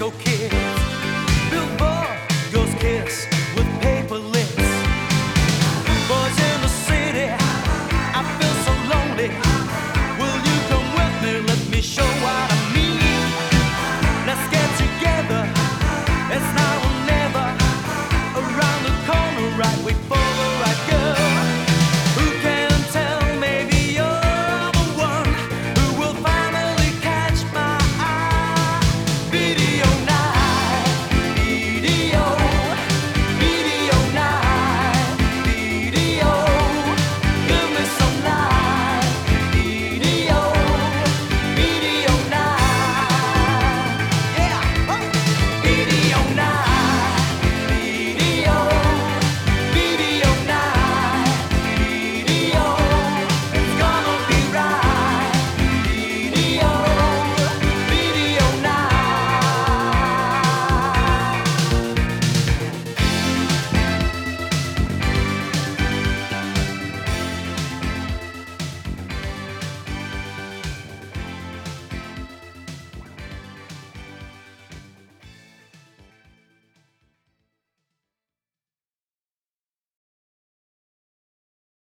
go a.